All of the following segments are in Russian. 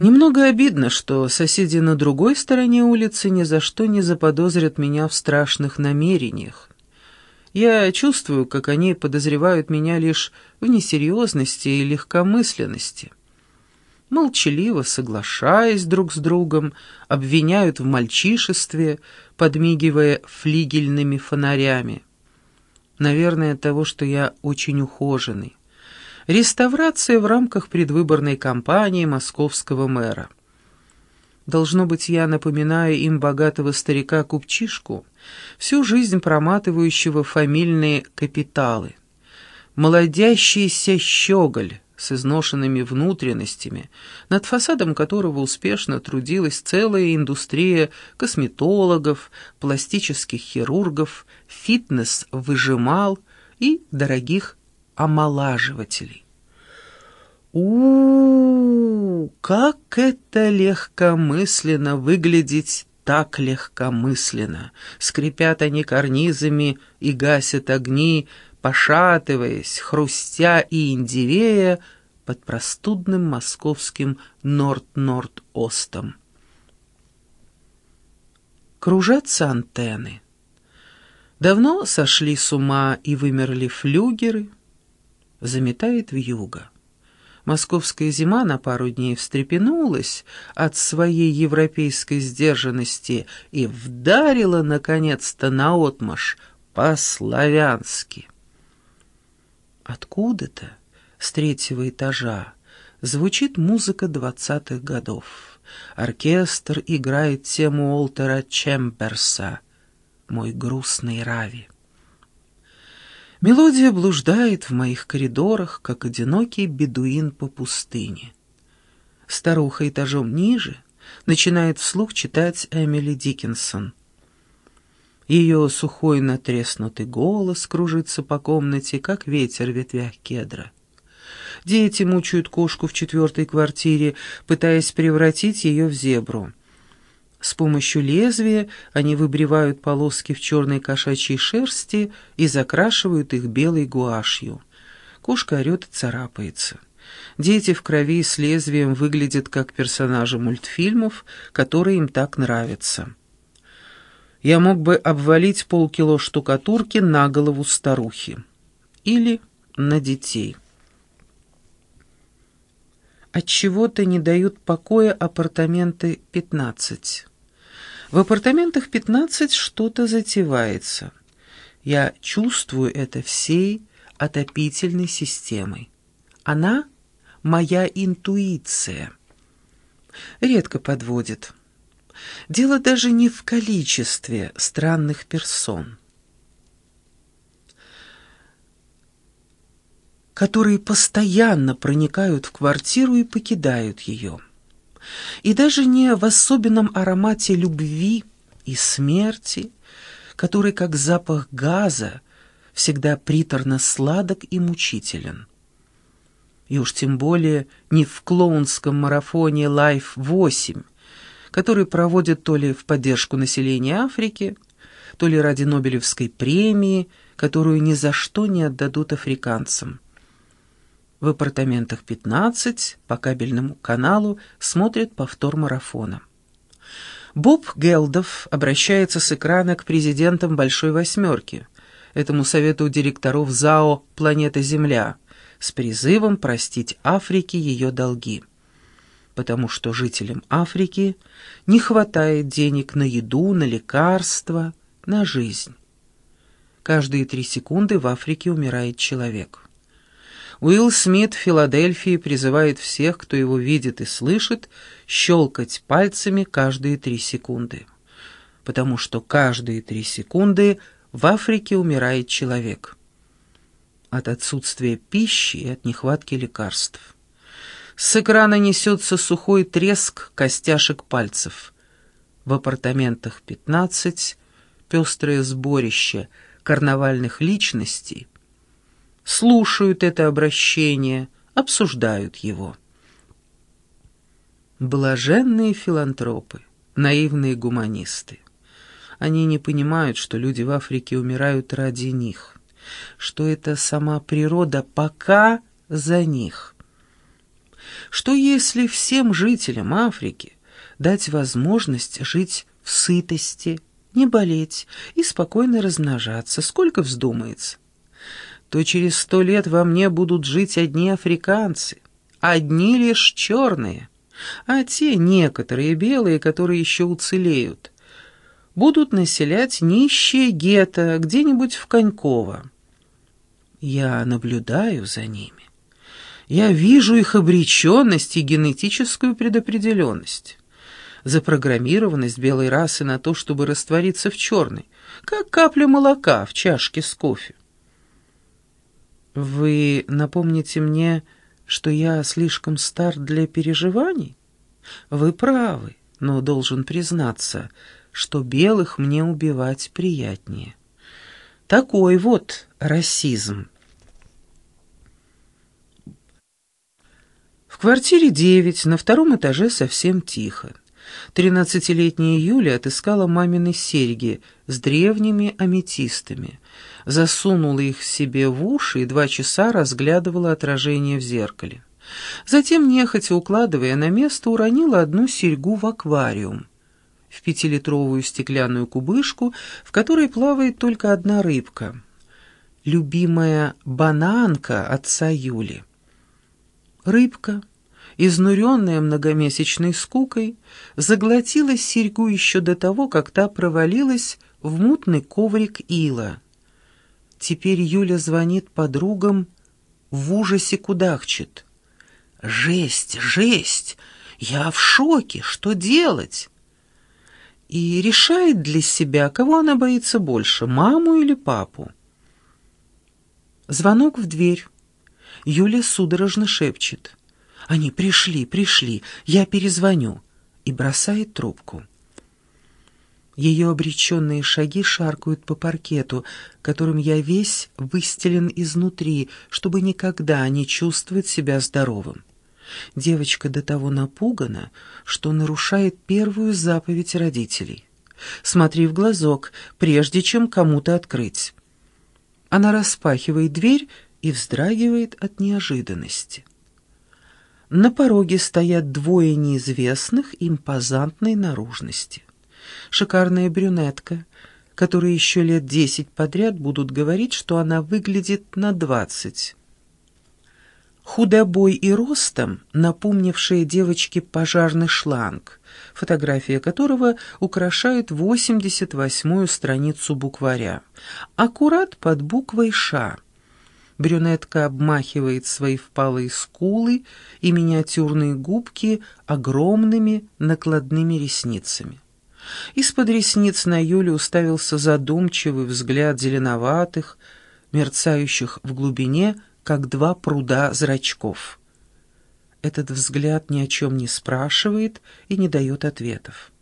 Немного обидно, что соседи на другой стороне улицы ни за что не заподозрят меня в страшных намерениях. Я чувствую, как они подозревают меня лишь в несерьезности и легкомысленности. Молчаливо соглашаясь друг с другом, обвиняют в мальчишестве, подмигивая флигельными фонарями. Наверное, от того, что я очень ухоженный. Реставрация в рамках предвыборной кампании московского мэра. Должно быть, я напоминаю им богатого старика-купчишку, всю жизнь проматывающего фамильные капиталы. Молодящийся щеголь с изношенными внутренностями, над фасадом которого успешно трудилась целая индустрия косметологов, пластических хирургов, фитнес-выжимал и дорогих омолаживателей. у, -у, как это легкомысленно выглядеть так легкомысленно! Скрипят они карнизами и гасят огни, пошатываясь, хрустя и индивея под простудным московским Норд-Норд-Остом. Кружатся антенны. Давно сошли с ума и вымерли флюгеры — заметает вьюга. Московская зима на пару дней встрепенулась от своей европейской сдержанности и вдарила, наконец-то, наотмашь по-славянски. Откуда-то, с третьего этажа, звучит музыка двадцатых годов. Оркестр играет тему Олтера Чемберса «Мой грустный Рави». Мелодия блуждает в моих коридорах, как одинокий бедуин по пустыне. Старуха этажом ниже начинает вслух читать Эмили Диккенсон. Ее сухой натреснутый голос кружится по комнате, как ветер в ветвях кедра. Дети мучают кошку в четвертой квартире, пытаясь превратить ее в зебру. С помощью лезвия они выбривают полоски в черной кошачьей шерсти и закрашивают их белой гуашью. Кошка орет и царапается. Дети в крови с лезвием выглядят как персонажи мультфильмов, которые им так нравятся. Я мог бы обвалить полкило штукатурки на голову старухи. Или на детей. Отчего-то не дают покоя апартаменты 15. В апартаментах 15 что-то затевается. Я чувствую это всей отопительной системой. Она — моя интуиция. Редко подводит. Дело даже не в количестве странных персон, которые постоянно проникают в квартиру и покидают ее и даже не в особенном аромате любви и смерти, который, как запах газа, всегда приторно сладок и мучителен. И уж тем более не в клоунском марафоне «Life 8», который проводят то ли в поддержку населения Африки, то ли ради Нобелевской премии, которую ни за что не отдадут африканцам в апартаментах 15 по кабельному каналу смотрит повтор марафона. Боб Гелдов обращается с экрана к президентам «Большой восьмерки», этому совету директоров ЗАО «Планета Земля», с призывом простить Африке ее долги. Потому что жителям Африки не хватает денег на еду, на лекарства, на жизнь. Каждые три секунды в Африке умирает человек. Уилл Смит в Филадельфии призывает всех, кто его видит и слышит, щелкать пальцами каждые три секунды. Потому что каждые три секунды в Африке умирает человек. От отсутствия пищи и от нехватки лекарств. С экрана несется сухой треск костяшек пальцев. В апартаментах 15 пестрое сборище карнавальных личностей, слушают это обращение, обсуждают его. Блаженные филантропы, наивные гуманисты. Они не понимают, что люди в Африке умирают ради них, что это сама природа пока за них. что если всем жителям Африки дать возможность жить в сытости, не болеть и спокойно размножаться, сколько вздумается, то через сто лет во мне будут жить одни африканцы, одни лишь черные, а те некоторые белые, которые еще уцелеют, будут населять нищие гетто где-нибудь в Коньково. Я наблюдаю за ними. Я вижу их обреченность и генетическую предопределенность. Запрограммированность белой расы на то, чтобы раствориться в черной, как капля молока в чашке с кофе. Вы напомните мне, что я слишком стар для переживаний? Вы правы, но должен признаться, что белых мне убивать приятнее. Такой вот расизм. В квартире девять, на втором этаже совсем тихо. Тринадцатилетняя Юля отыскала мамины серьги с древними аметистами, засунула их себе в уши и два часа разглядывала отражение в зеркале. Затем, нехотя укладывая на место, уронила одну серьгу в аквариум в пятилитровую стеклянную кубышку, в которой плавает только одна рыбка. Любимая бананка отца Юли. Рыбка, изнуренная многомесячной скукой, заглотила серьгу еще до того, как та провалилась в мутный коврик ила. Теперь Юля звонит подругам, в ужасе кудахчет. «Жесть, жесть! Я в шоке! Что делать?» и решает для себя, кого она боится больше, маму или папу. Звонок в дверь. Юля судорожно шепчет. «Они пришли, пришли, я перезвоню» и бросает трубку. Ее обреченные шаги шаркают по паркету, которым я весь выстелен изнутри, чтобы никогда не чувствовать себя здоровым. Девочка до того напугана, что нарушает первую заповедь родителей. Смотри в глазок, прежде чем кому-то открыть. Она распахивает дверь и вздрагивает от неожиданности. На пороге стоят двое неизвестных импозантной наружности. Шикарная брюнетка, которые еще лет десять подряд будут говорить, что она выглядит на двадцать худобой и ростом, напомнившие девочке пожарный шланг, фотография которого украшает 88-ю страницу букваря, аккурат под буквой «Ш». Брюнетка обмахивает свои впалые скулы и миниатюрные губки огромными накладными ресницами. Из-под ресниц на Юлю уставился задумчивый взгляд зеленоватых, мерцающих в глубине, как два пруда зрачков. Этот взгляд ни о чем не спрашивает и не дает ответов.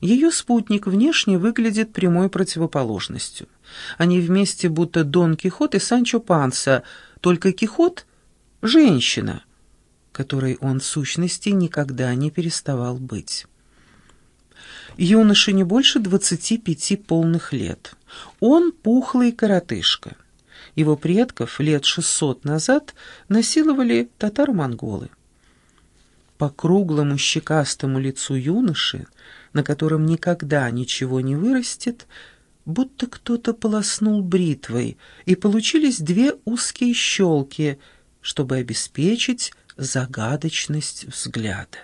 Ее спутник внешне выглядит прямой противоположностью. Они вместе будто Дон Кихот и Санчо Панса, только Кихот — женщина, которой он в сущности никогда не переставал быть. Юноше не больше двадцати пяти полных лет. Он пухлый коротышка. Его предков лет шестьсот назад насиловали татаро-монголы. По круглому щекастому лицу юноши, на котором никогда ничего не вырастет, будто кто-то полоснул бритвой, и получились две узкие щелки, чтобы обеспечить загадочность взгляда.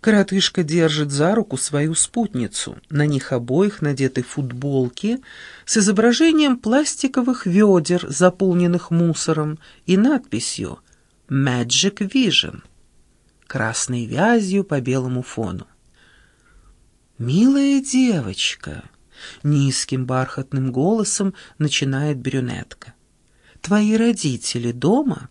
Коротышка держит за руку свою спутницу. На них обоих надеты футболки с изображением пластиковых ведер, заполненных мусором, и надписью «Magic Vision» красной вязью по белому фону. «Милая девочка!» — низким бархатным голосом начинает брюнетка. «Твои родители дома?»